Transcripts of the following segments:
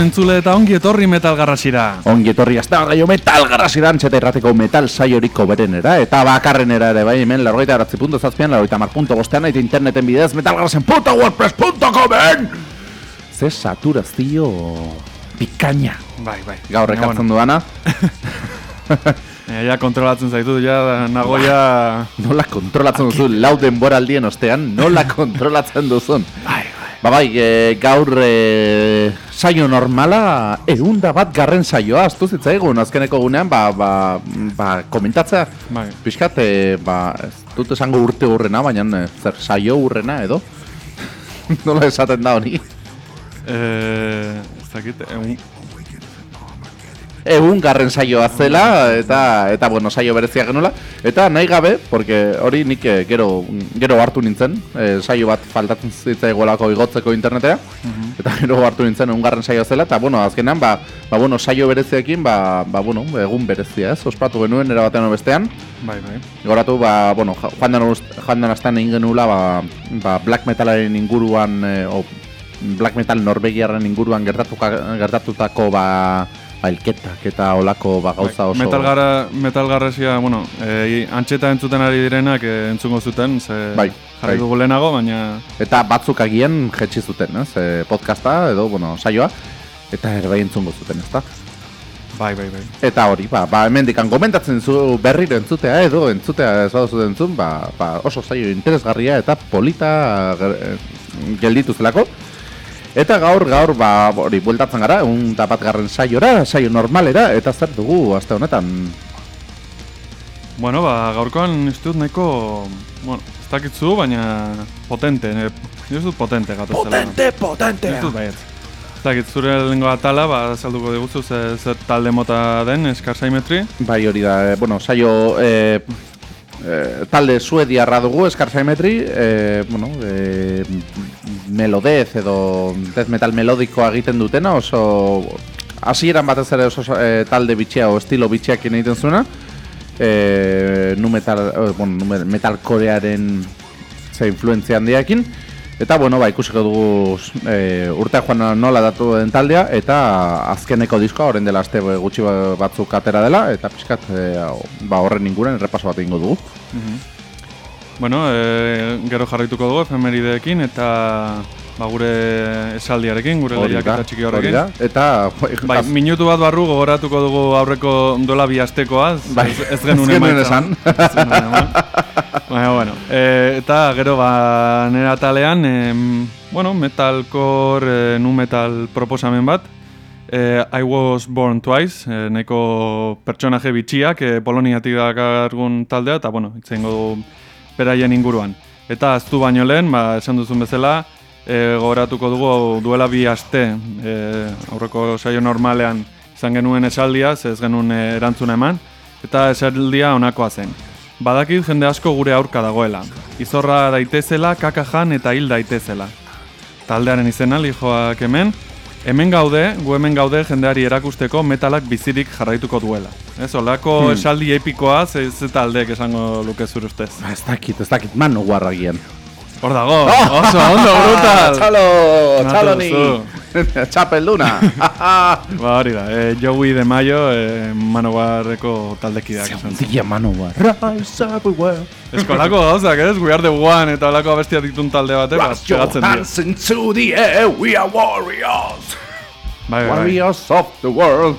Entzule eta ongi etorri metal garrasira. Ongi etorri azta gaio metal garrasira antxeta irrateko metal saioriko berenera eta bakarrenera ere bai hemen largoita eratzi punto zazpian, largoita mar punto bostean eta interneten bidez metalgarrasen.wordpress.comen Ze saturazio pikaina Bai, bai. gaur ekartzen bueno, duana ja kontrolatzen zaitu, ja nagoia... Nola kontrolatzen duzu lau denboraldien ostean Nola kontrolatzen duzun Bai, bai. Ba bai, e, gaur e, saio normala eunda bat garren saioa aztu zitzaigun. Azkeneko gunean ba, ba, ba komentatzea. Bai. Piskat, e, ba, ez dut esango urte urrena, baina e, zer saio urrena edo? Nola esaten da honi? Eh, ez dakit, egun... Egun garren saioa zela eta eta bueno, saio berezia genuela eta nahi gabe, porque hori nik eh, gero gero hartu nintzen, eh, saio bat faltatzen zitzaigolako igotzeko internetera. Eta gero hartu nintzen egun garren saioa zela eta bueno, azkenean ba, ba bueno, saio bereziekin ba, ba bueno, egun berezia, ez? Ospatu genuen era batean bestean. Bai, bai. Goratu, ba, bueno, ja- joan den, ust- joan den astean egin genuela, ba, ba, black metalaren inguruan, e, o black metal norvegiarren inguruan gertatuka, gertatutako, ba, ba, elketak eta olako ba, gauza oso... Metal, gara, metal garrasia, bueno, eh, antxeta entzuten ari direnak eh, entzungo zuten, ze Bai, jarri bai. dugu lehenago, baina... Eta batzuk agian jetxi zuten, ez? E, podcasta edo, bueno, saioa, eta ere bai entzungo zuten, ezta? Bai, bai, bai. Eta hori, ba, ba hemendikan komentatzen zu berriro entzutea edo entzutea ez baduzu entzun, ba, ba oso saio interesgarria eta polita ger- gelditu zelako. Eta gaur, gaur, ba, hori, bueltatzen gara, un eta bat garren saiora, saio normalera, eta zer dugu, aste honetan. Bueno, ba, gaurkoan ez dut nahiko... Bueno, ez dakitzu, baina potente, ne, ez dut potente gatuzela. potente! Ez dut baiet. Ez dakit, zure lehenko atala, ba, salduko diguzu ze, zer talde mota den, Scar Symmetry. Bai, hori da, eh, bueno, saio e, e, talde suediarra dugu, Scar Symmetry, e, bueno, e, melodez edo death metal melodikoa egiten dutena, oso hasieran batez ere oso e, talde bitxia o estilo bitxiak egiten zuena, e, nu metal, e, bueno, nu me- metalcorearen ze influentzia handiakin, Eta, bueno, ba, ikusiko dugu e, urtea joan nola datu den taldea, eta azkeneko diskoa, horren dela aste gutxi ba- batzuk atera dela, eta pixkat e, ba, horren inguren errepaso bat egingo dugu. Bueno, e, gero jarraituko dugu efemerideekin eta ba, gure esaldiarekin, gure lehiak eta txiki horrekin. eta... Bai, minutu bat barru gogoratuko dugu aurreko dola bi astekoa, ez, Bai, ez, ez genuen esan. Baina, bueno, e, eta gero ba nera talean, em, bueno, metalcore, e, nu metal proposamen bat, e, I was born twice, e, nahiko pertsonaje bitxiak, e, Poloniatik dakargun taldea, eta bueno, itzengo du beraien inguruan. Eta aztu baino lehen, ba, esan duzun bezala, e, gogoratuko dugu duela bi aste, e, aurreko saio normalean izan genuen esaldia, ez genuen e, erantzuna eman, eta esaldia honakoa zen. Badakit jende asko gure aurka dagoela. Izorra daitezela, kaka jan eta hil daitezela. Taldearen izena, lijoak hemen, hemen gaude, gu hemen gaude jendeari erakusteko metalak bizirik jarraituko duela. Ez, olako Hmm. esaldi epikoa, ze, ze taldeek esango luke zure ustez. Ba, ez dakit, ez dakit, manu guarragian. Hor dago, oso ondo, brutal! Txalo, txalo ni! Txapelduna! Ba hori da, e, Joey de Mayo, e, Manowarreko taldekideak esan zen. Dia manu guar. Rise everywhere. Eskolako gauzak, ez? We are the one eta olako abestia ditun talde bate, bat, Blast your pegatzen dira. hands into the air, we are warriors! Bai, bai, bai. Warriors of the world.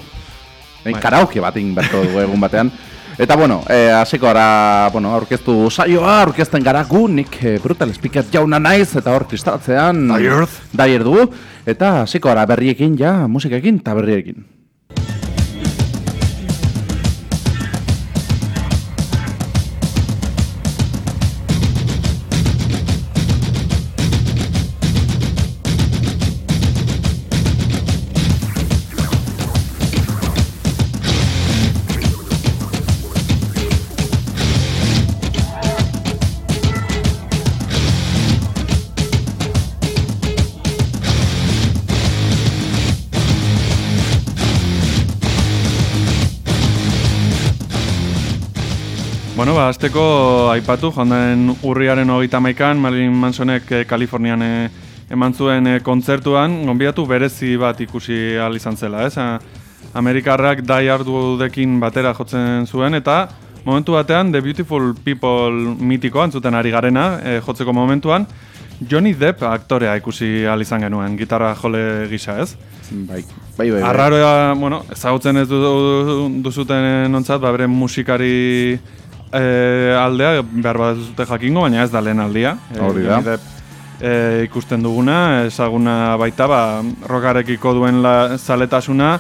Bai. Bai. Karaoke bat egin beharko dugu egun batean. Eta bueno, eh, hasiko gara, bueno, aurkeztu saioa, aurkezten gara gu, nik eh, Brutal Speaker jauna naiz, eta hor kristalatzean... Dire dugu, eta hasiko gara berriekin, ja, musikekin eta berriekin. Ba, azteko aipatu, joan urriaren hogeita maikan, Marilyn Mansonek eh, Kalifornian eh, eman zuen eh, kontzertuan, gonbiatu berezi bat ikusi ahal izan zela, ez? Amerikarrak Die Hard batera jotzen zuen, eta momentu batean The Beautiful People mitiko antzuten ari garena, jotzeko momentuan, Johnny Depp aktorea ikusi ahal izan genuen, gitarra jole gisa, ez? Bai, bai, bai. bai. Arraroa, bueno, ezagutzen ez duzuten ontzat, ba, bere musikari e, aldea, behar bat zute jakingo, baina ez da lehen aldia. Eh, Hori da. E, ikusten duguna, ezaguna baita, ba, rokarekiko duen la, zaletasuna,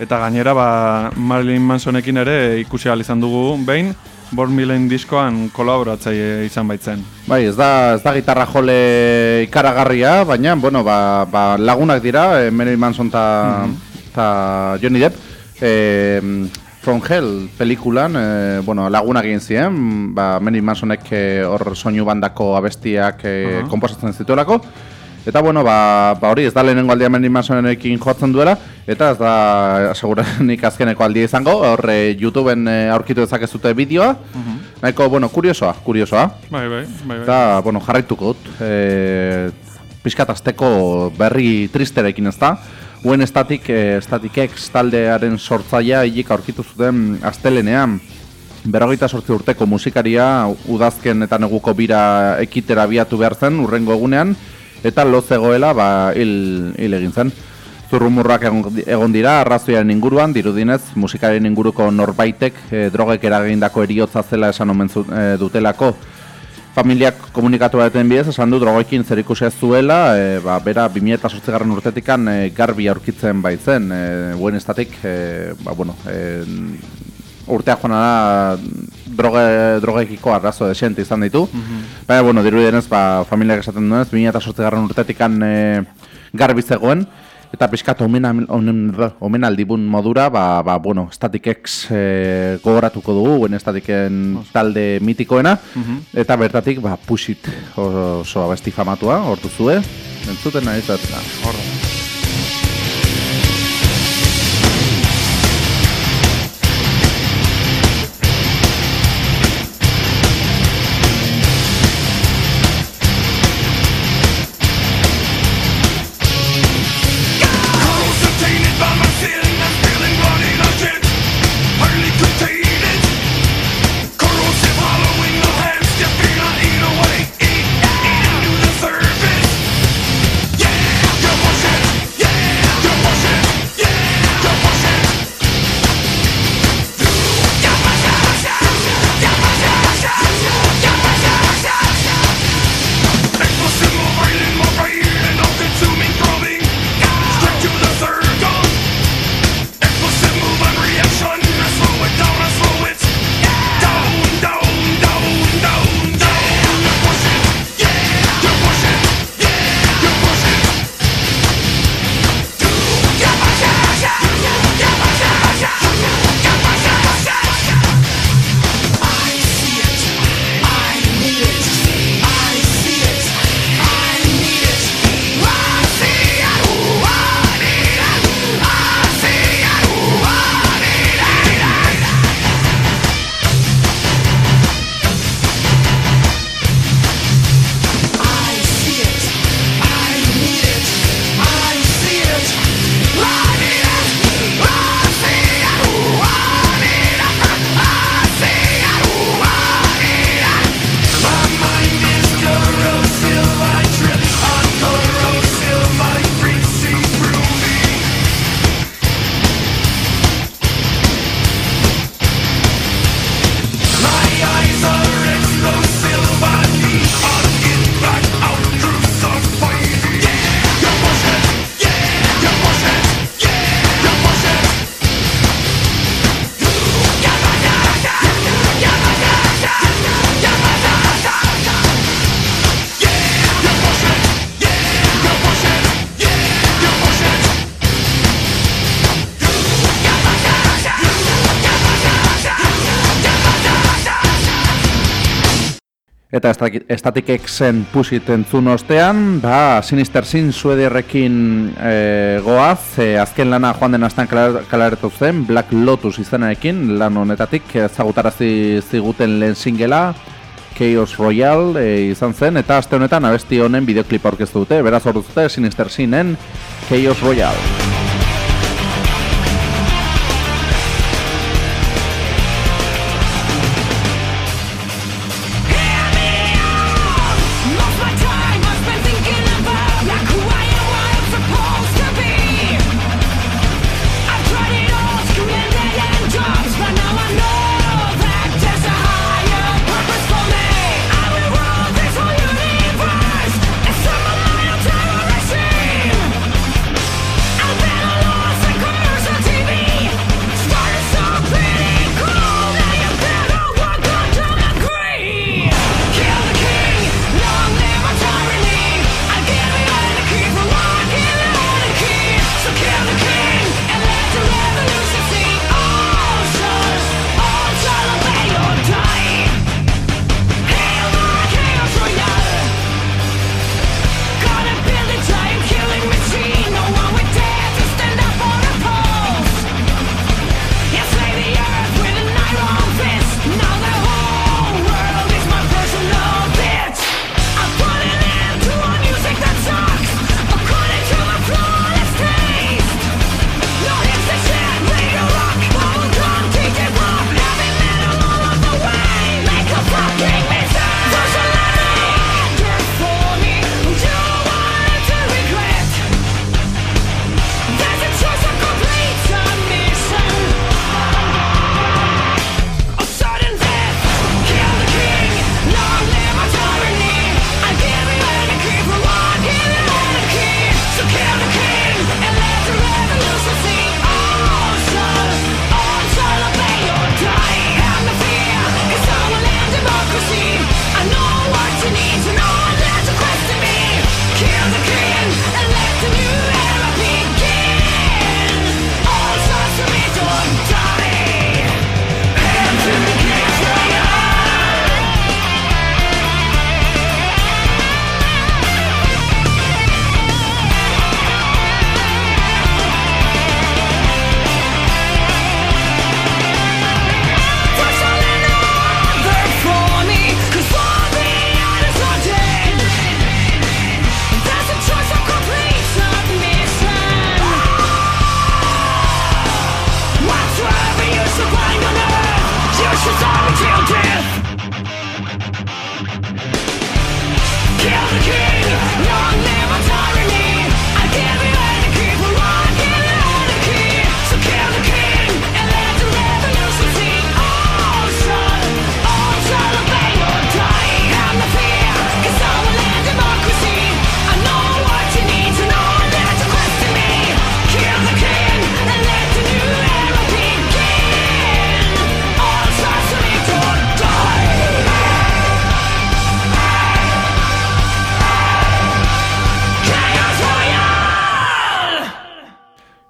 eta gainera, ba, Marilyn Mansonekin ere ikusi izan dugu behin, Born Milen diskoan kolaboratzaile izan baitzen. Bai, ez da, ez da gitarra jole ikaragarria, baina, bueno, ba, ba lagunak dira, e, Marilyn Manson eta mm -hmm. Johnny Depp. E, From Hell pelikulan, e, bueno, lagunak egin ziren, ba, Marilyn Mansonek eh, hor soinu bandako abestiak e, uh -huh. komposatzen zituelako. Eta bueno, ba, ba hori ez da lehenengo aldia Marilyn Mansonekin jotzen duela, eta ez da aseguranik azkeneko aldia izango, hor YouTubeen e, aurkitu dezakezute bideoa. Uh -huh. Nahiko, bueno, kuriosoa, kuriosoa. Bai, bai, bai. bai. Eta, bueno, jarraituko dut. E, Piskatazteko berri tristerekin ez da. Uen estatik, eh, estatik ex taldearen sortzaia hilik aurkitu zuten astelenean. Berrogeita sortzi urteko musikaria udazken eta neguko bira ekitera biatu behar zen urrengo egunean eta lozegoela ba, hil, hil egin zen. Zurrumurrak egon dira, arrazoiaren inguruan, dirudinez, musikaren inguruko norbaitek e, drogek eragindako eriotza zela esan omen e, dutelako familiak komunikatu baten bidez, esan du drogoekin zer ikusi zuela, e, ba, bera 2008 garren urtetikan e, garbi aurkitzen baitzen, e, buen estatik, e, ba, bueno, e, urtea joan da droge, drogeekiko arrazo desente izan ditu. Mm Baina, bueno, diru ba, familiak esaten duenez, 2008 garren urtetikan e, garbi zegoen, Eta pixkat omen aldibun modura, ba, ba, bueno, Static X e, gogoratuko dugu, guen Statiken talde mitikoena, mhm. eta bertatik, ba, pusit oso abesti famatua, hortu zue, entzuten nahi, eta horra. Eta Static Xen pusit entzun ostean, ba, Sinister Sin suederrekin e, goaz, e, azken lana joan den astan kalaretu zen, Black Lotus izenarekin, lan honetatik ezagutarazi ziguten lehen singela, Chaos Royale e, izan zen, eta aste honetan abesti honen bideoklipa orkestu dute, beraz hor dute Sinister Sinen Chaos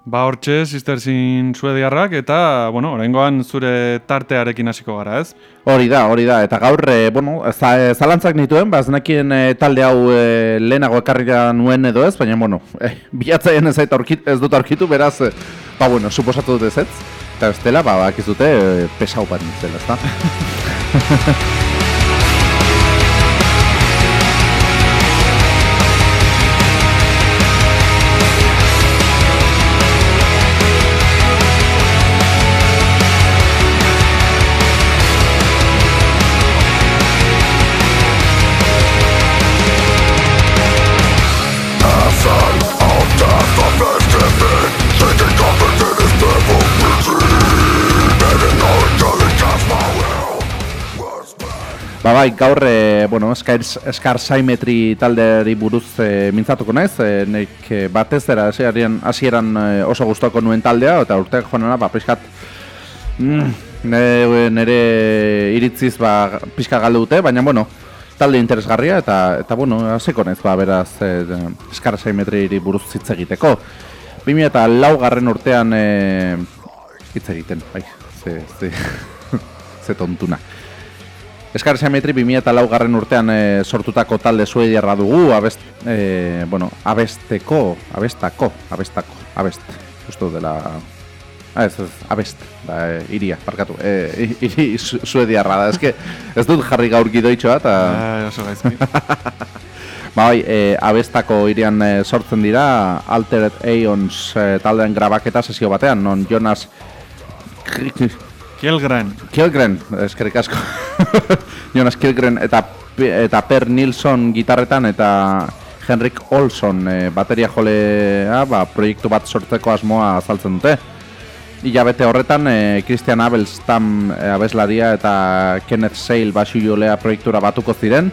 Royale. hortxe, Sister Sin Suediarrak, eta, bueno, oraingoan zure tartearekin hasiko gara, ez? Hori da, hori da, eta gaur, e, bueno, zalantzak nituen, baznakien e, talde hau e, lehenago ekarrira nuen edo ez, baina, bueno, e, bihatzaien ez, ez dut aurkitu, beraz, e, ba, bueno, suposatu dut ez ez, eta ez dela, ba, bakizute, e, pesau bat nintzen, ez da? Ba bai, gaur, e, bueno, eskar, eskar saimetri talderi buruz e, mintzatuko naiz, e, nek e, batez dira hasieran e, oso gustoko nuen taldea, eta urteak joanera, ba, pixkat, mm, nire iritziz, ba, pixka galde dute, baina, bueno, talde interesgarria, eta, eta bueno, hasiko naiz, ba, beraz, e, eskar saimetri buruz hitz egiteko. 2000 eta lau garren urtean hitz egiten, bai, ze, ze, ze tontuna. Eskar Simetri 2004 garren urtean e, sortutako talde suediarra dugu, abest, e, bueno, abesteko, abestako, abestako, abest, justu dela... Ah, ez, ez, abest, da, e, iria, parkatu, e, iri suediarra da, ez, ez dut jarri gaur gidoitxoa, eta... Ah, oso gaizki. Ba, bai, e, abestako irian e, sortzen dira Altered Aeons e, taldean grabaketa sesio batean, non Jonas Kielgren. Kielgren, eskerrik asko. Jonas Kielgren eta, eta Per Nilsson gitarretan eta Henrik Olson e, bateria jolea ba, proiektu bat sortzeko asmoa azaltzen dute. Ila bete horretan, e, Christian Abelstam e, abeslaria eta Kenneth Sale basu jolea proiektura batuko ziren.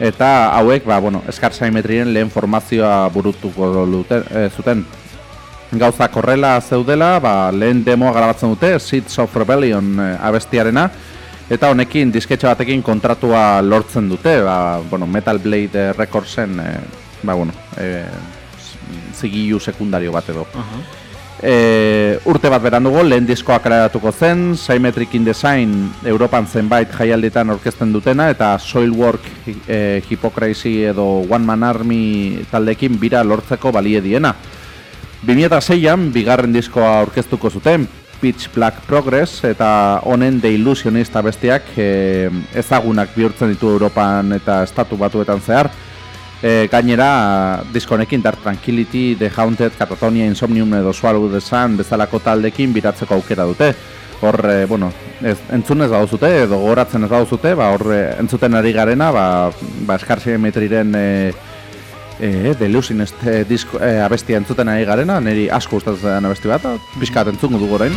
Eta hauek, ba, bueno, Eskar Saimetrien lehen formazioa burutuko lute, e, zuten. Gauza korrela zeudela, ba, lehen demoa grabatzen dute, Seeds of Rebellion e, abestiarena. Eta honekin, disketxe batekin kontratua lortzen dute, ba, bueno, Metal Blade Recordsen, e, ba, bueno, e, zigilu sekundario bat edo. E, urte bat berandugo, lehen diskoa kaleratuko zen, Symmetric in Design Europan zenbait jaialditan orkesten dutena, eta Soilwork, e, Hypocrisy edo One Man Army taldekin bira lortzeko balie diena. 2006an, bigarren diskoa orkestuko zuten, Pitch Black Progress, eta honen The Illusionist bestiak e, ezagunak bihurtzen ditu Europan eta estatu batuetan zehar, E, gainera, diskonekin Dark Tranquility, The Haunted, Catatonia, Insomnium edo Swallow the Sun bezalako taldekin biratzeko aukera dute. Hor, e, bueno, ez, entzun ez dauzute, edo goratzen ez dauzute, ba, hor, entzuten ari garena, ba, ba eskarzi emetriren e, e, delusin ez e, disko, e, abestia entzuten ari garena, niri asko gustatzen abesti bat, pixkat entzungu dugu orain.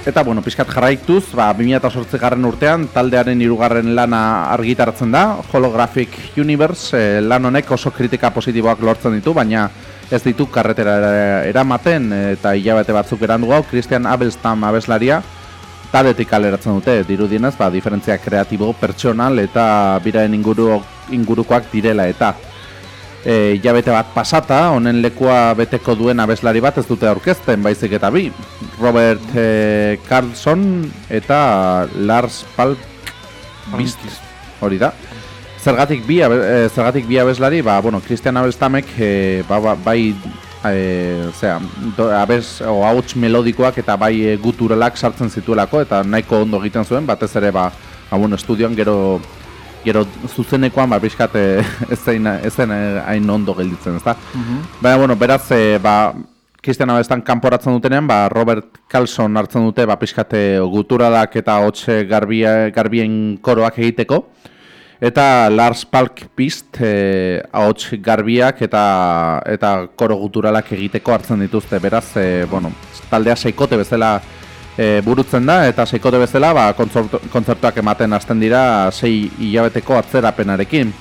Eta, bueno, pixkat jarraituz, ba, 2008 garren urtean, taldearen irugarren lana argitartzen da, Holographic Universe, e, lan honek oso kritika positiboak lortzen ditu, baina ez ditu karretera eramaten, eta hilabete batzuk erandu gau, Christian Abelstam abeslaria, taldetik aleratzen dute, dirudienez, ba, diferentzia kreatibo, pertsonal, eta biraen inguru, ingurukoak direla, eta e, jabete bat pasata, honen lekua beteko duen abeslari bat ez dute aurkezten, baizik eta bi. Robert e, Carlson eta Lars Palk Bist, hori da. Zergatik bi, abe, e, zergatik bi abeslari, ba, bueno, Christian Abelstamek e, ba, ba, bai e, zera, do, abez, o, hauts melodikoak eta bai e, guturalak sartzen zituelako eta nahiko ondo egiten zuen, batez ere ba, ba bueno, estudioan gero gero zuzenekoan ba bizkat ez zen ez zen eh, hain ondo gelditzen, ezta? Mm Baina bueno, beraz e, ba Cristiano Abestan kanporatzen dutenean, ba Robert Carlson hartzen dute ba pizkate guturadak eta hotxe garbia garbien koroak egiteko eta Lars Palk Pist eh ahots garbiak eta eta koro guturalak egiteko hartzen dituzte. Beraz, e, bueno, taldea seikote bezala e, burutzen da eta seikote bezala ba, kontzertuak ematen hasten dira sei hilabeteko atzerapenarekin.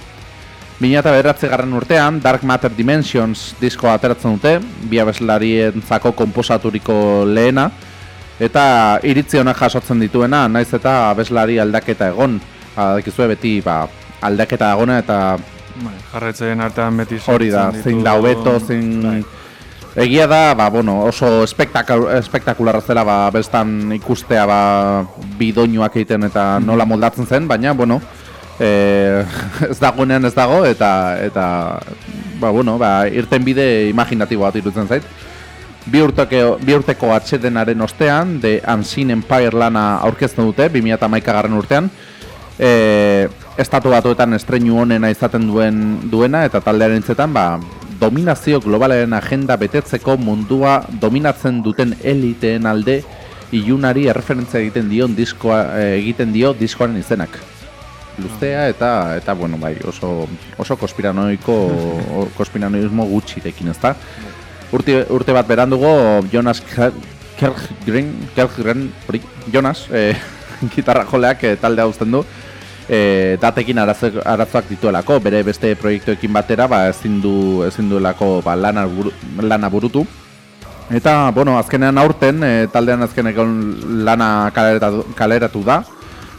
Bina eta beratze garren urtean, Dark Matter Dimensions diskoa ateratzen dute, bi abeslarien zako komposaturiko lehena, eta iritzi honak jasotzen dituena, naiz eta abeslari aldaketa egon, adekizue beti ba, aldaketa egona eta... Bai, jarretzen artean beti Hori da, zein daubeto, zein... Bai. Egia da, ba, bueno, oso espektakularra zela ba, bestan ikustea ba, bidoinuak egiten eta nola moldatzen zen, baina, bueno, e, ez dagoenean ez dago eta, eta ba, bueno, ba, irten bide imaginatibo bat irutzen zait. Bi, urteko, bi urteko atxedenaren ostean, The Unseen Empire lana aurkezten dute, 2008 garren urtean, e, estatu batuetan estreinu honena izaten duen duena eta taldearen intzetan, ba, dominazio globalaren agenda betetzeko mundua dominatzen duten eliteen alde ilunari erreferentzia egiten dion diskoa eh, egiten dio diskoaren izenak. Luztea eta eta bueno, bai, oso oso konspiranoiko konspiranoismo gutxirekin, ezta? Urte, urte bat berandugo Jonas Kergren, Kergren, Jonas, eh, gitarra joleak eh, taldea uzten du e, datekin arazoak dituelako, bere beste proiektuekin batera ba, ezin du ezin duelako ba, lana, lana burutu. Eta, bueno, azkenean aurten, e, taldean azkeneko lana kaleratu, kaleratu da,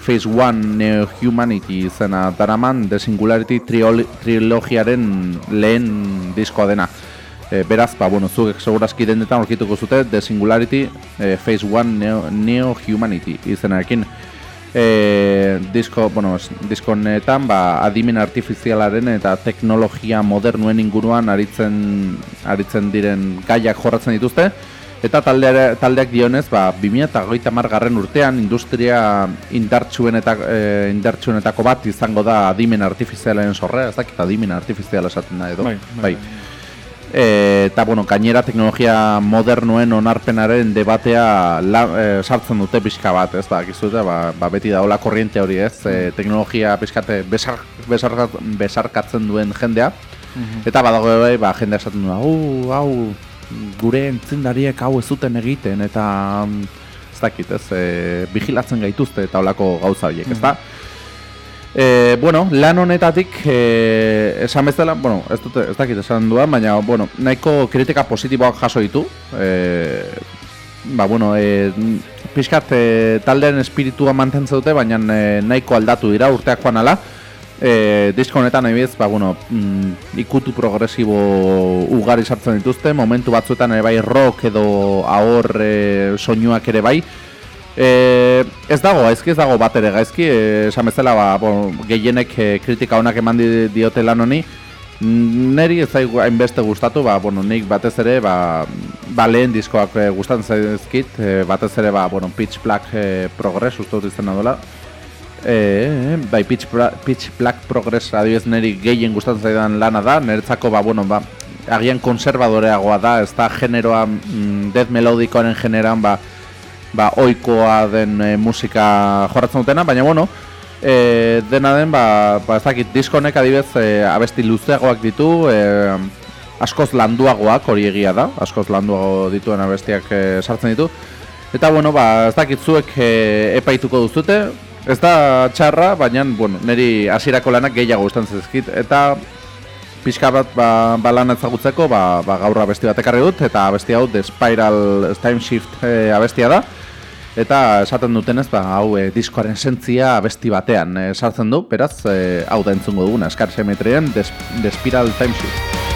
Phase One Neo Humanity izena daraman The Singularity trilogiaren lehen diskoa dena. E, beraz, ba, bueno, zuek segurazki dendetan orkituko zute The Singularity e, Phase One Neo, Neo Humanity izenarekin. E, disko, bueno, disko honetan, ba, adimen artifizialaren eta teknologia modernuen inguruan aritzen, aritzen diren gaiak jorratzen dituzte. Eta taldeare, taldeak dionez, ba, 2008 garren urtean industria indartsuenetako, e, indartsuenetako bat izango da adimen artifizialen sorrea, ez dakit adimen artifiziala esaten da edo. Bai, bai. bai. E, eta, bueno, gainera teknologia modernuen onarpenaren debatea la, e, sartzen dute pixka bat, ez da, gizute, ba, ba, beti da hola korriente hori, ez, e, teknologia pixkate besar, besar, besarkatzen duen jendea, mhm. eta badago bai, ba, jendea esaten du, hau, hau, gure entzindariek hau ez zuten egiten, eta mm, ez dakit, ez, e, vigilatzen gaituzte eta holako gauza horiek, ez da? Mhm. E, bueno, lan honetatik e, esan bezala, bueno, ez dut ez dakit esan duan, baina bueno, nahiko kritika positiboak jaso ditu. E, ba, bueno, e, pixkat e, taldearen espiritua mantentzen dute, baina e, nahiko aldatu dira urteak joan ala. E, disko honetan nahi ba, bueno, mm, ikutu progresibo ugari sartzen dituzte, momentu batzuetan ere bai rock edo ahor e, soinuak ere bai. E, ez dago, gaizki ez dago bat ere gaizki, eh, esan bezala ba, bon, gehienek e, kritika honak eman diote lan honi, Neri ez zaigu hainbeste gustatu, ba, bueno, nik batez ere ba, ba lehen diskoak e, gustatzen zaizkit, e, batez ere ba, bueno, Pitch Black e, Progress, uste dut izan dola. E, bai, Pitch, Pitch Black Progress adibidez neri gehien gustatzen zaidan lana da, niretzako ba, bueno, ba, agian konservadoreagoa da, ez da generoa mm, death melodikoaren generan, ba, ba, oikoa den e, musika jorratzen dutena, baina bueno, e, dena den, ba, ba ez dakit, diskonek adibez e, abesti luzeagoak ditu, e, askoz landuagoak hori egia da, askoz landuago dituen abestiak e, sartzen ditu, eta bueno, ba, ez dakit zuek e, epaituko duzute, ez da txarra, baina, bueno, niri hasierako lanak gehiago gustatzen zizkit, eta pixka bat ba, ba lan ezagutzeko ba, ba gaur abesti bat ekarri dut eta abesti hau The Spiral Time Shift e, abestia da. Eta esaten dutenez ba, hau e, diskoaren sentzia abesti batean e, sartzen du. Beraz e, hau da entzungo duguna eskar semetrian The, The Spiral Time Shift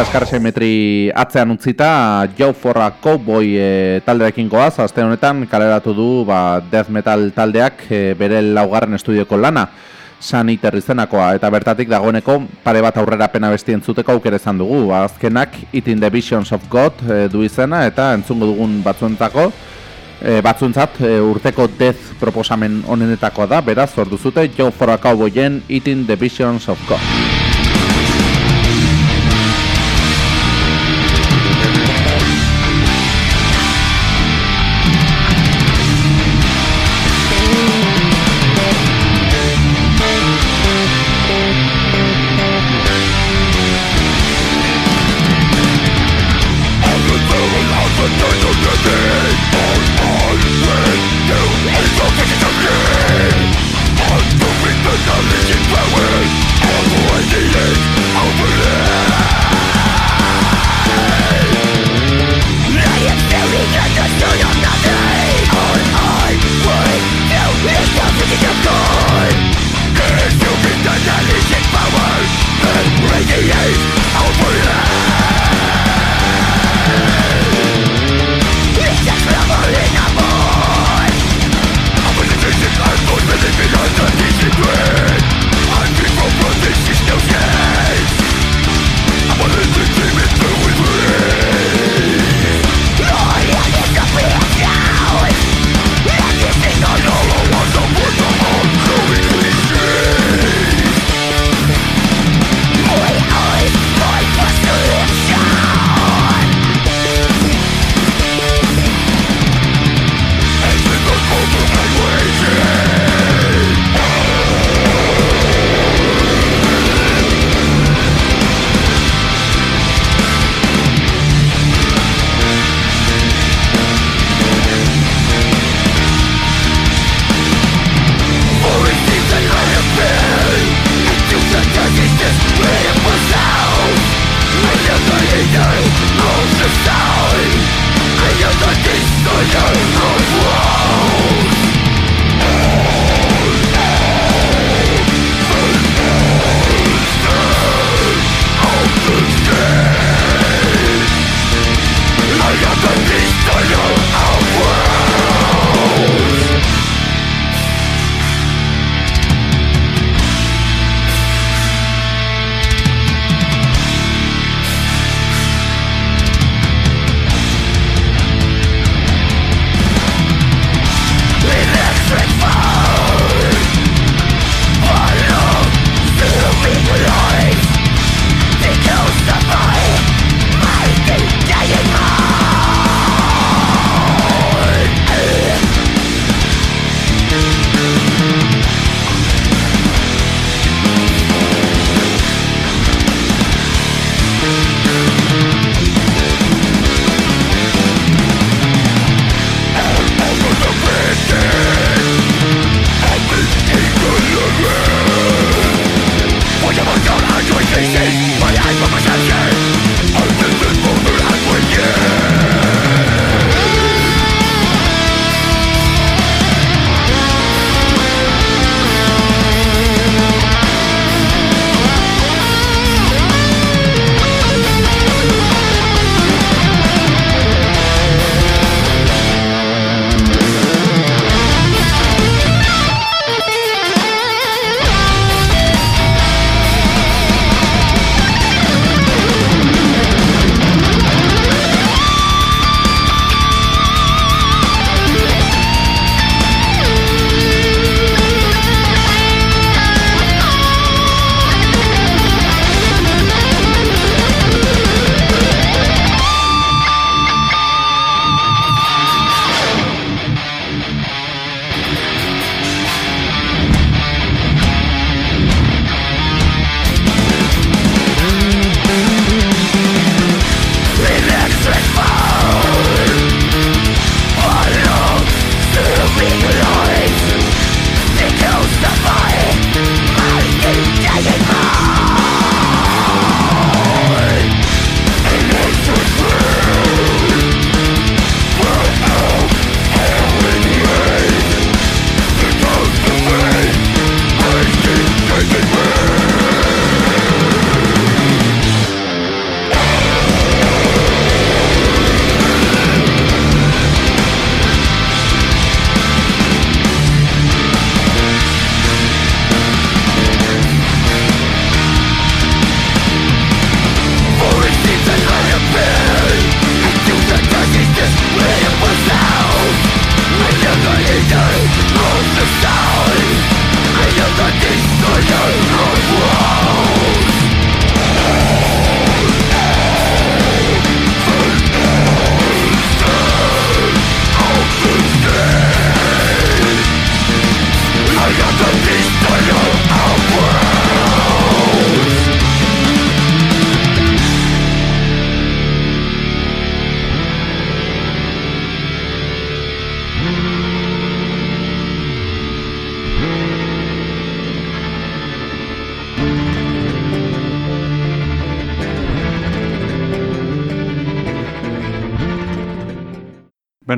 eta eskarrexai metri atzean utzita Joe Forra Cowboy e, talderekin goaz, azte honetan kaleratu du ba, death metal taldeak e, bere laugarren estudioko lana San Iter izenakoa, eta bertatik dagoeneko pare bat aurrera pena besti entzuteko aukere izan dugu. Azkenak, It in the Visions of God e, du izena, eta entzungo dugun batzuentako, e, batzuentzat e, urteko death proposamen onenetakoa da, beraz, ordu zute, Joe for a Cowboyen, It in the Visions of God.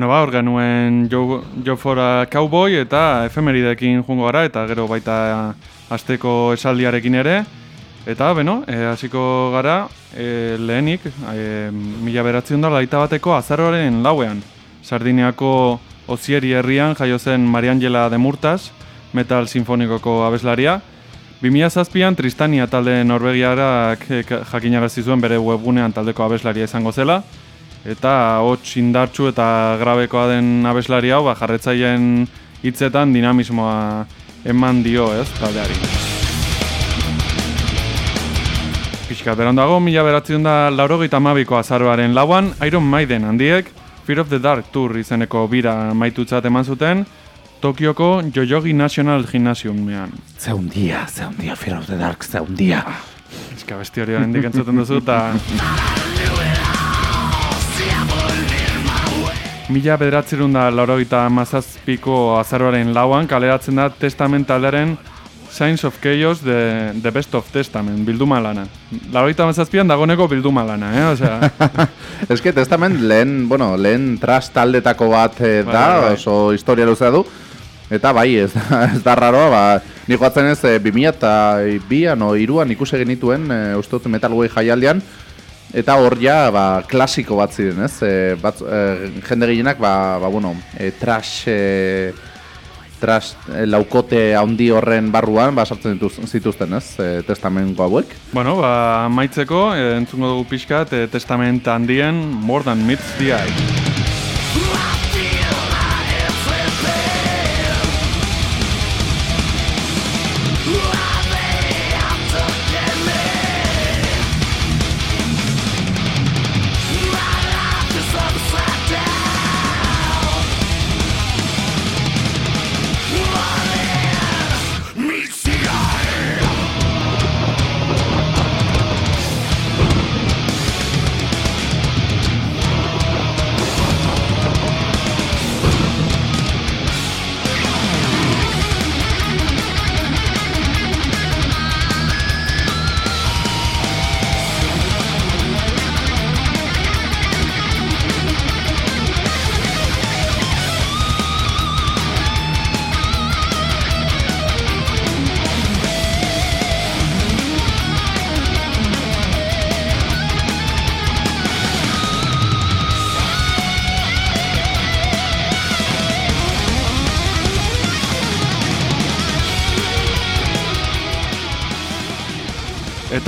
Beno ba, hor genuen Jo, jo Fora Cowboy eta efemeridekin jungo gara eta gero baita asteko esaldiarekin ere. Eta, beno, e, hasiko gara e, lehenik, e, mila beratzen da laita bateko azarroaren lauean. Sardiniako Ozieri herrian jaio zen Mariangela de Murtas, metal sinfonikoko abeslaria. 2007an Tristania talde Norvegiarak eh, jakinarazi zuen bere webgunean taldeko abeslaria izango zela. Eta hots indartsu eta grabekoa den abeslari hau ba, jarretzaileen hitzetan dinamismoa eman dio ez taldeari. Piskat berandago, mila beratzen da laurogeita mabiko azaroaren lauan, Iron Maiden handiek, Fear of the Dark Tour izeneko bira maitutzat eman zuten, Tokioko Jojogi National Gymnasiumean. Ze hundia, ze hundia, Fear of the Dark, ze hundia. Eska besti hori hendik entzuten duzu, eta... Mila bederatzerun da laurogeita mazazpiko azaroaren lauan, kaleratzen da Testament taldearen Signs of Chaos The, the Best of Testament, bilduma lana. Laurogeita mazazpian dagoneko bilduma lana, eh? Osea, Ez que testament lehen, bueno, lehen tras taldetako bat eh, da, Bai, bai. oso historia luzea du. Eta bai, ez da, ez da raroa, ba, nik batzen ez, e, 2000 eta bian o iruan ikusi genituen, e, uste dut Metal jaialdian, eta hor ja, ba, klasiko bat ziren, ez? E, bat, e, jende gehienak, ba, ba, bueno, e, trash, e, trash e, laukote handi horren barruan, ba, sartzen dituz- zituzten, ez? E, testamenko hauek. bueno, ba, maitzeko, eh, entzungo dugu pixkat, eh, Testament handien More Than Meets the Eye.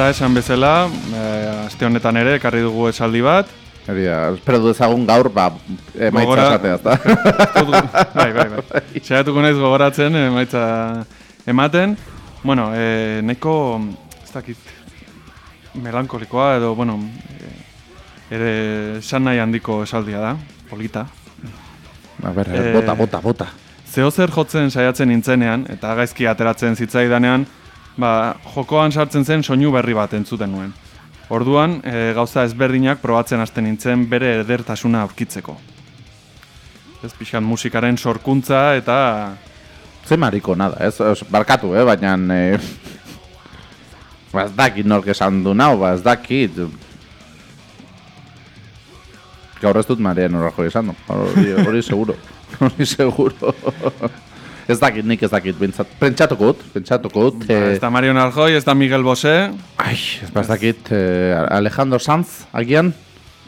Eta esan bezala, eh, aste honetan ere, ekarri dugu esaldi bat. Hori da, espero du ezagun gaur, ba, emaitza esatea, ezta? bai, bai, bai. Saiatuko naiz gogoratzen, emaitza ematen. Bueno, eh, nahiko, ez dakit, melankolikoa edo, bueno, eh, ere esan nahi handiko esaldia da, polita. A ber, Eh, bota, bota, bota. Zeo zer jotzen saiatzen nintzenean, eta gaizki ateratzen zitzaidanean, ba, jokoan sartzen zen soinu berri bat entzuten nuen. Orduan, e, gauza ezberdinak probatzen hasten nintzen bere edertasuna aurkitzeko. Ez pixkan musikaren sorkuntza eta... Ze mariko nada, ez, ez barkatu, eh, baina... Eh, ba, ez dakit nork esan du nau, ba, ez dakit. Gaur ez dut Mariano Rajoy esan du, hori, hori seguro, hori seguro. Ez dakit, nik ez dakit, pentsat, pentsatuko dut, pentsatuko dut. Ba, ez da Marion Arjoi, ez da Miguel Bosé, ai, ez, ba, ez dakit, eh, Alejandro Sanz, agian?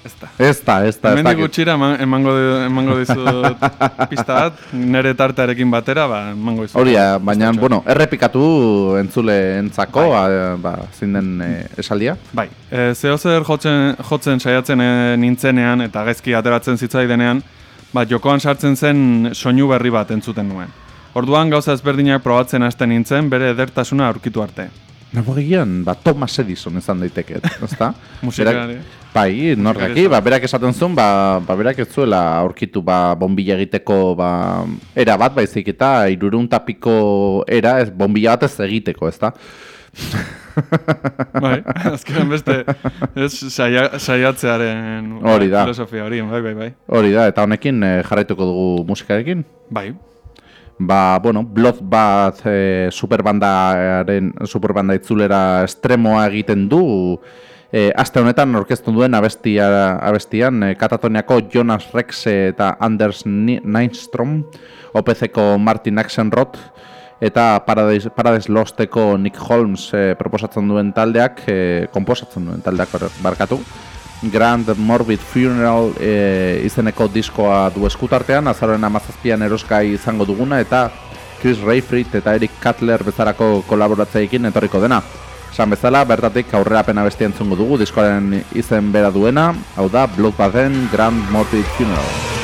ez da. Ez da, ez da, ez dakit. gutxira eman- emango, emango dizut pista bat, nire tartearekin batera, ba, emango dizut. Hori, da, baina, bueno, errepikatu entzule entzako, ba, ba, zein den eh, esaldia. Bai, e, zeo zer jotzen, jotzen saiatzen e, nintzenean eta gaizki ateratzen zitzaidenean, ba, jokoan sartzen zen soinu berri bat entzuten nuen. Orduan gauza ezberdinak probatzen hasten nintzen bere edertasuna aurkitu arte. Nabogian, ba, Thomas Edison izan daiteke, ezta? Musikari. Bai, nor daki, ba, berak esaten zuen, ba, ba, berak ez zuela aurkitu, ba, bombilla egiteko, ba, era bat, baizik eta irurun tapiko era, ez, bombilla bat ez egiteko, ezta? bai, azkenean beste ez saia, saiatzearen Hori da. filosofia hori, bai, bai, bai. Hori da, eta honekin eh, jarraituko dugu musikarekin. Bai, Ba, bueno, Bloodbath e, superbandaren, superbanda itzulera estremoa egiten du E, aste honetan orkestu duen abestia, abestian e, Katatoniako Jonas Rex eta Anders Neinstrom, OPC-ko Martin Axenroth eta Paradise, Paradise Losteko Nick Holmes e, proposatzen duen taldeak, e, komposatzen duen taldeak barkatu. Grand Morbid Funeral e, izeneko diskoa du eskutartean, azaroren amazazpian eroskai izango duguna, eta Chris Rayfried eta Eric Cutler bezarako kolaboratzeekin etorriko dena. San bezala, bertatik aurrera pena besti entzungu dugu diskoaren izen bera duena, hau da Bloodbath Grand Morbid Funeral.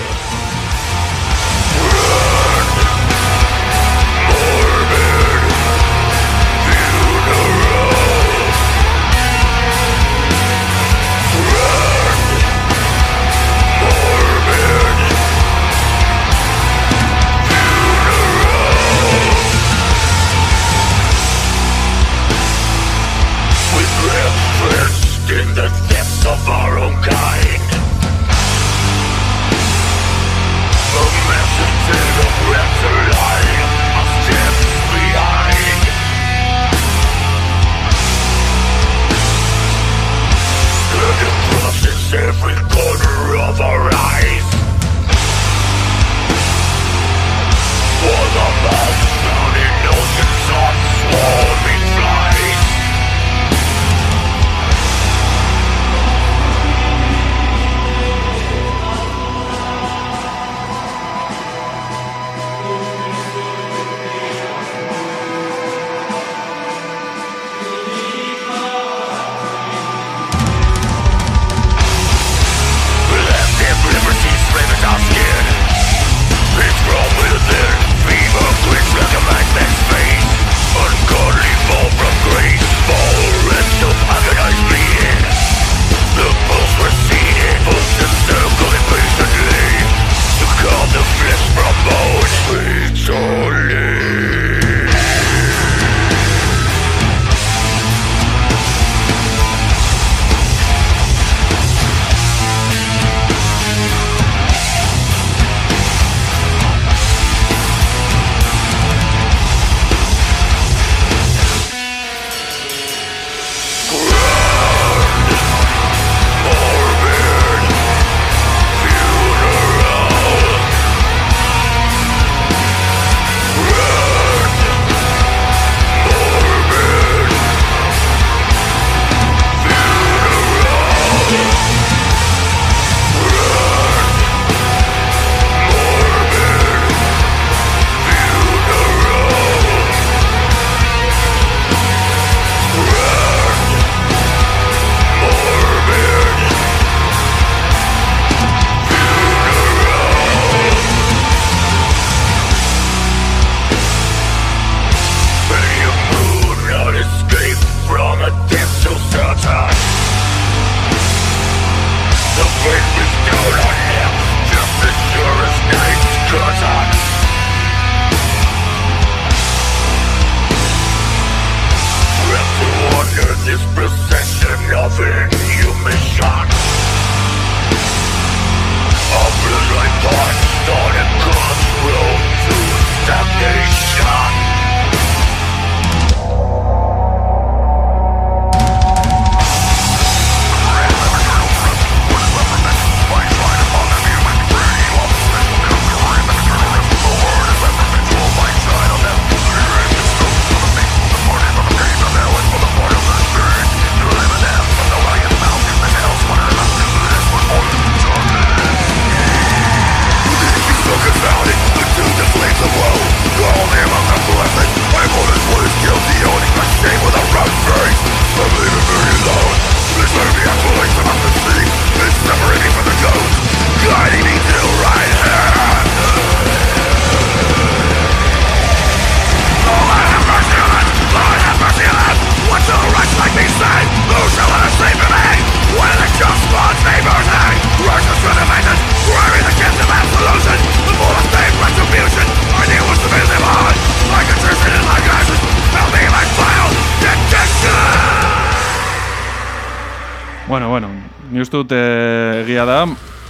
Dut eh, egia da.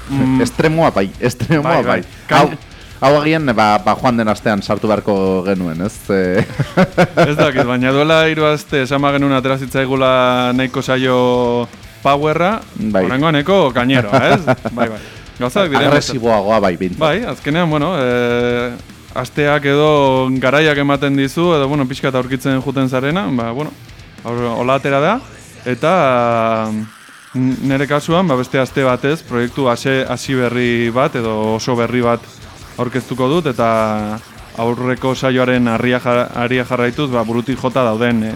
Mm. Estremoa bai, estremoa bai. bai. bai. Hau, hau agien, ba, ba joan den astean sartu beharko genuen, ez? Eh. ez dakit, baina duela hiru aste esama genuen aterazitza egula nahiko saio powerra, Bai. horrengoan eko gaineroa, ez? bai, bai. Gauzak diren... Agresiboagoa bai bintzat. Bai, azkenean, bueno, e, asteak edo garaiak ematen dizu, edo, bueno, pixka eta aurkitzen juten zarena, ba, bueno, hola atera da, eta n- nire kasuan, ba, beste aste batez, proiektu hasi berri bat, edo oso berri bat aurkeztuko dut, eta aurreko saioaren harria, harria jarraituz, ba, burutik jota dauden e,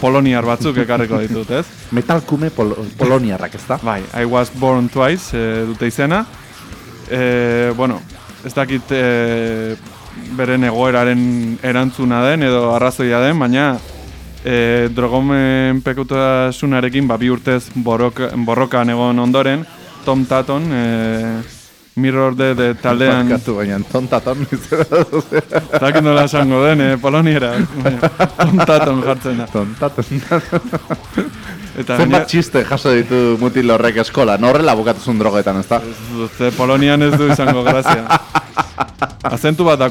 poloniar batzuk ekarriko ditut, ez? Metalkume pol poloniarrak ez da? Bai, I was born twice e, dute izena. E, bueno, ez dakit e, beren egoeraren erantzuna den edo arrazoia den, baina e, drogomen pekutasunarekin ba, bi urtez borroka, borrokan egon ondoren, Tom Taton, e, Mirror de, de taldean, Barkatu baina tontaton. ez dakit nola esango den, e, poloniera, baina Tom Taton jartzen da. tontaton. Eta Zenbat gainera- txiste jaso ditu mutil horrek eskola. Horrela bukatuzun drogetan ez da? Ze Polonian ez du izango grazia. Azentu bat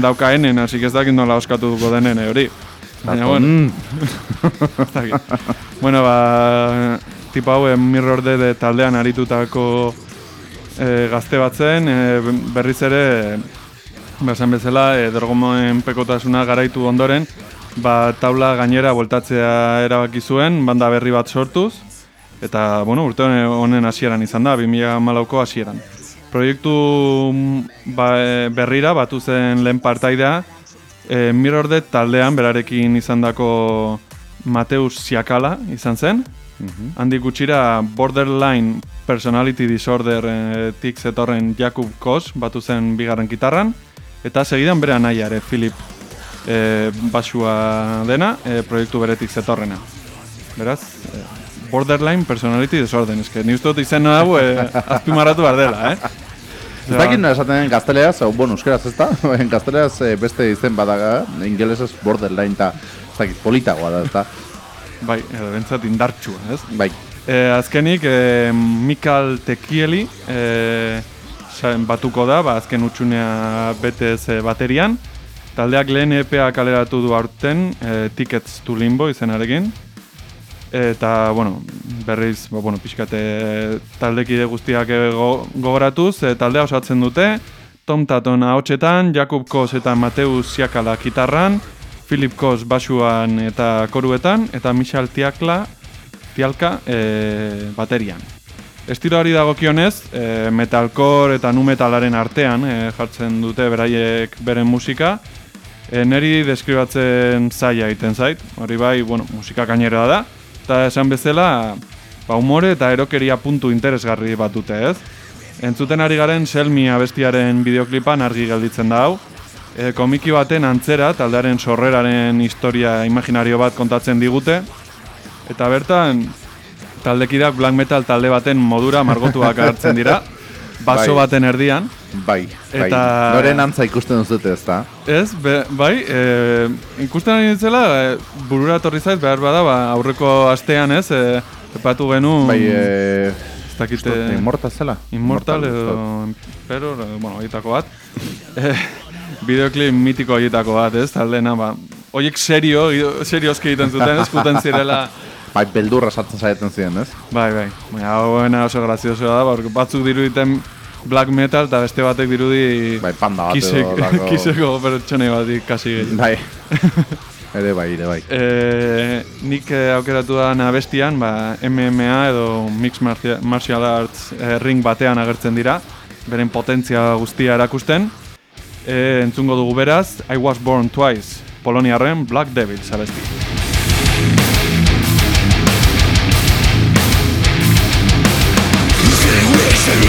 daukaenen, hasi ez dakit nola oskatuko denen eh, hori. Baina, bueno, Mm, bueno, ba, tipo hau eh, Mirror de, de taldean aritutako eh, gazte bat zen, eh, berriz ere, ba, esan bezala, eh, drogomoen pekotasuna garaitu ondoren, ba, taula gainera voltatzea erabaki zuen, banda berri bat sortuz, eta, bueno, urte hone- honen hasieran izan da, 2014ko hasieran. Proiektu mm, ba, e, berrira batu zen lehen partaidea, e, Mirror Dead taldean berarekin izandako Mateus Siakala izan zen, handik gutxira Borderline Personality Disorder e, tik zetorren Jakub Kos batu zen bigarren gitarran, eta segidan bere anaia ere, Philip e, basua dena, e, proiektu beretik zetorrena. Beraz, e, Borderline Personality Disorder, eske ni uste dut izen hau e, azpimarratu behar dela, eh? Ez dakit nola esaten gazteleaz, o, bueno, euskeraz ez da, gazteleaz eh, beste izen badaga, ingelesez borderline eta ez dakit politagoa da, ez da. Bai, edo bentsat indartsua, ez? Bai, E, azkenik, e, Mikal Tekieli e, batuko da, ba, azken utxunea betez e, baterian. Taldeak lehen EPA kaleratu du aurten, e, Tickets to Limbo izenarekin. Eta, bueno, berriz, ba, bueno, pixkate taldekide guztiak e, go, gogoratuz, e, taldea osatzen dute, Tom Taton ahotsetan, Jakub Kos eta Mateus Siakala gitarran, Philip Kos basuan eta koruetan, eta Michal Tiakla, Tialka e, baterian. Estiloari dagokionez, e, metalcore eta nu metalaren artean e, jartzen dute beraiek beren musika. E, neri deskribatzen zaila egiten zait, hori bai, bueno, musika gaineroa da. Eta esan bezala, ba, umore eta erokeria puntu interesgarri bat dute, ez? Entzuten ari garen Selmi abestiaren bideoklipan argi gelditzen da hau. E, komiki baten antzera, taldearen sorreraren historia imaginario bat kontatzen digute. Eta bertan, taldekideak black metal talde baten modura margotuak hartzen dira. Baso Bai. baten erdian. bai, bai. Eta- Noren antza ikusten duzute ez da. Ez, be, bai, e, ikusten ari nintzela, e, burura etorri zait, behar bada, ba, aurreko astean ez, e, epatu genuen, Bai, eh, ez dakite, Immortal zela? Immortal ez edo edo, bueno, horietako bat. e, bideoklip mitiko horietako bat, ez, taldeena, ba, horiek serio, serioski egiten zuten, ez, zirela, Bai, beldurra sartzen saiatzen ziren, ez? bai, bai, baina hauena oso graziosoa da, porque batzuk diruditen black metal, eta beste batek dirudi Bai, panda bat kisek, edo lako- kiseko pertsonei batik kasi gehiago. Bai. ere bai, ere bai. E, nik eh, aukeratu da abestian, ba, MMA edo Mixed Martial, Arts eh, ring batean agertzen dira, beren potentzia guztia erakusten. E, entzungo dugu beraz, I Was Born Twice, Poloniarren Black Devils abesti.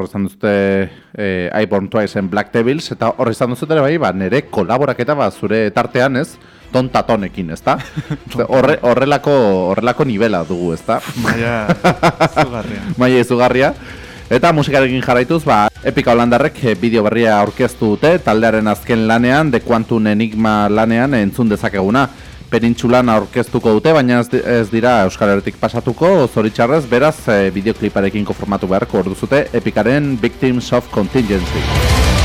horre izan duzute e, I Born Twice en Black Devils, eta horre izan duzute ere bai, ba, nire kolaboraketa ba, zure tartean ez, tontatonekin, ez da? Horre, horrelako, horrelako nivela dugu, ez da? Maia, zugarria. Maia izugarria. Eta musikarekin jarraituz, ba, Epika Holandarrek eh, bideo berria aurkeztu dute, taldearen azken lanean, The Quantum Enigma lanean entzun dezakeguna. Penintxulan aurkeztuko dute, baina ez, di- ez dira Euskal Herretik pasatuko, zoritxarrez, beraz, e, bideokliparekin konformatu beharko orduzute, Epikaren Victims of Contingency.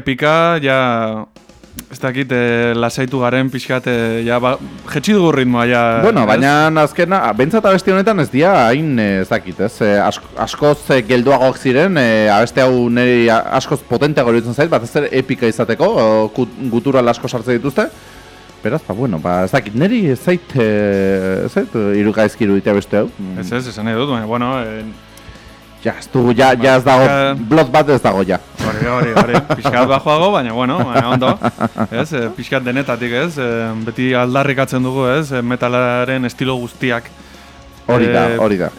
Epika, ja... Ez dakit, eh, lasaitu garen pixkat, eh, ja, ba, jetxi dugu ritmoa, ja... Bueno, ez? baina azkena, bentsat abesti honetan ez dira hain eh, ez dakit, ez? Eh, ask, askoz eh, gelduagoak ziren, eh, abeste hau niri askoz potenteago iruditzen zait, bat ez ere epika izateko, o, gut- gutural asko sartzen dituzte. Beraz, ba, bueno, ba, ez dakit, niri ez zait, eh, ez zait, irugaizki iruditea beste hau. Ez ez, esan nahi dut, baina, bueno, eh, Ja, ez du, ja, ja ez dago, blot bat ez dago, ja. hori, hori, hori, pixkat bajoago, baina, bueno, baina ondo, ez, eh, pixkat denetatik, ez, eh, beti aldarrikatzen dugu, ez, eh, metalaren estilo guztiak Hori da, hori da.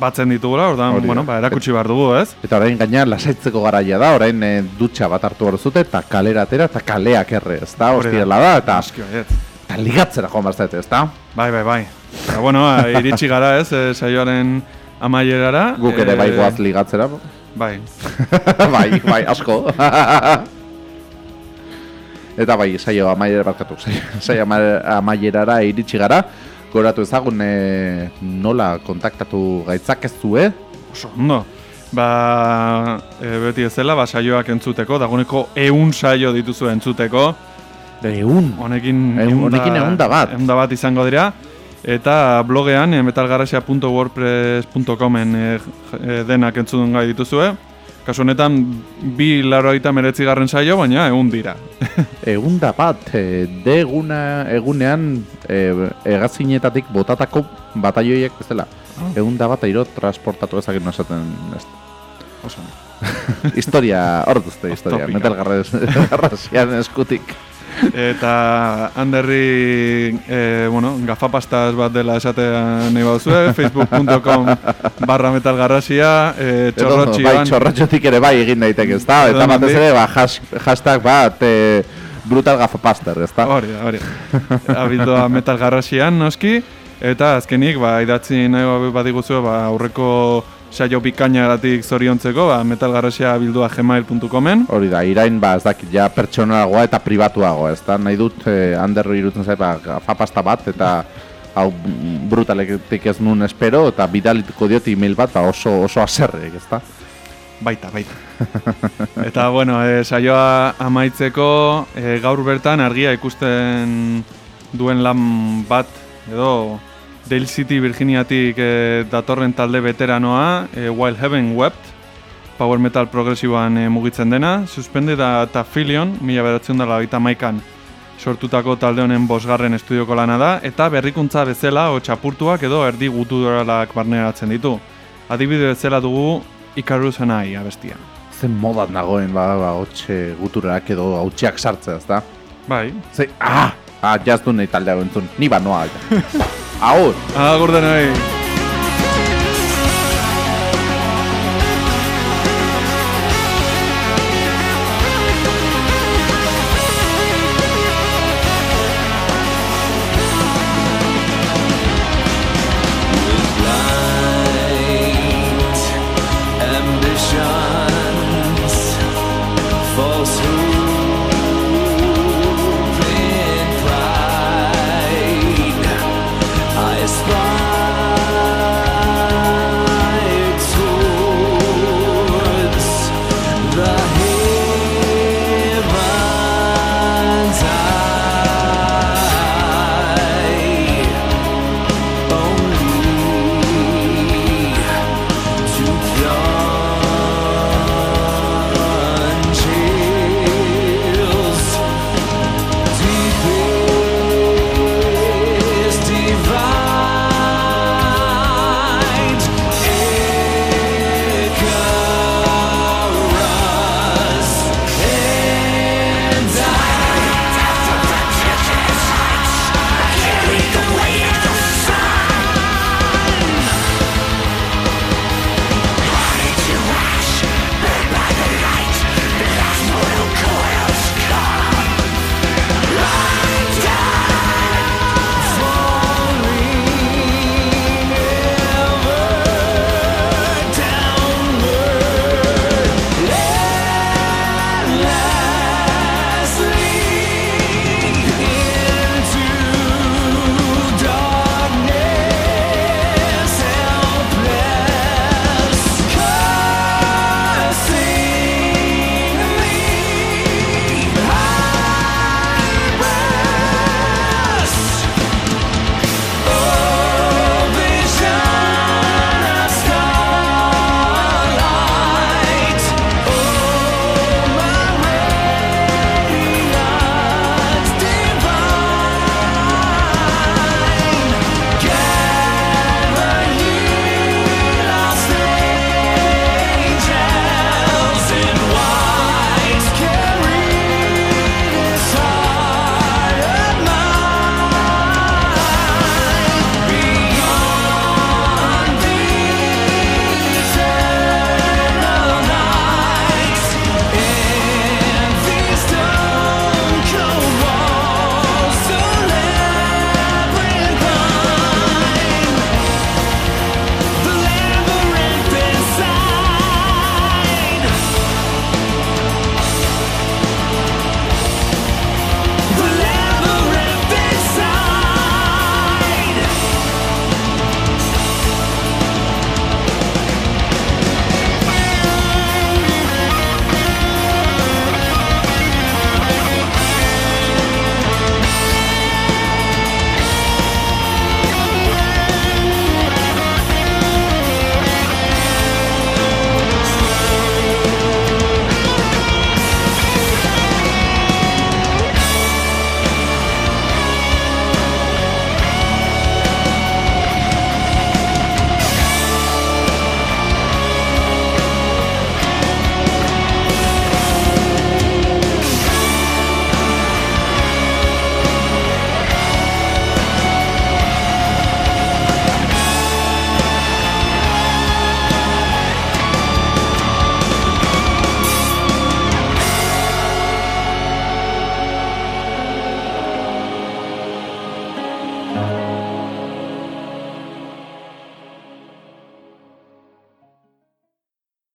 batzen ditugula, ordan, bueno, ba, erakutsi behar dugu, ez? Eta orain gaina lasaitzeko garaia da, orain e, dutxa bat hartu behar zute, eta kalera atera, eta kaleak erre, ez da, ostirela da, eta, Aski eta ligatzera joan behar ez da? Bai, bai, bai. Eta, bueno, iritsi gara, ez, saioaren amaierara. Guk ere bai eh, goaz ligatzera. Bai, bai, bai, asko. Eta bai, saio amaiera barkatu, saio, saio ama- amaierara iritsi gara. Goratu ezagun e, nola kontaktatu gaitzak ez zue. oso ondo. Ba, e, beti ez dela, ba, saioak entzuteko, daguneko eun saio dituzu entzuteko. Eun. Honekin honekin ehunda bat. ehunda bat izango dira. Eta blogean, e, metalgarrasia.wordpress.comen e, j- e, denak entzun gai dituzue. Kasu honetan, bi laroita meretzi garren saio, baina egun dira. Egun da bat, e, de eguna, egunean e, egazinetatik botatako bataioiek bezala. Egun da bat airo transportatu ezakit esaten. Oso. Historia, hor duzte historia, Topika. metal garras- garrasian eskutik. Eta handerri, e, bueno, gafapastaz bat dela esatea nahi bauzue, facebook.com barra metalgarrasia, e, Edo, bai, txorrotxioan, txorrotxotik ere bai egin daiteke, ezta? Edo Eta batez ere, ba, has, hashtag bat, e, brutal gafapaster, ezta? hori da, hori da. Abildoa metalgarrasian noski, eta azkenik, ba, idatzi nahi badiguzue, ba, aurreko saio bikainagatik zoriontzeko, ba, metalgarrasia abildua gmail.comen, Hori da, irain, ba, ez dakit, ja pertsonalagoa eta pribatuagoa, ez da? Nahi dut, eh, handerro irutzen zait, ba, gafapasta bat, eta hau brutaletik ez nun espero, eta bidalituko diot email bat, ba, oso, oso aserrek, ez da? Baita, baita. Eta, bueno, e, saioa amaitzeko e, gaur bertan argia ikusten duen lan bat, edo Dale City, Virginiatik e, datorren talde veteranoa, e, Wild Heaven Wept, Power Metal progresiboan e, mugitzen dena, Suspended eta Filion, mila beratzen dela baita maikan sortutako talde honen bosgarren estudioko lana da, eta berrikuntza bezala o txapurtuak edo erdi guturalak barneratzen ditu. Adibide bezala dugu Icarus and I abestia. Zen modat nagoen, ba, ba, hotxe guturak edo hautxeak sartzea, ez da? Bai. Ze, ah! Ah, jaztu nahi taldea entzun, ni ba noa. Aur! Agur denoi!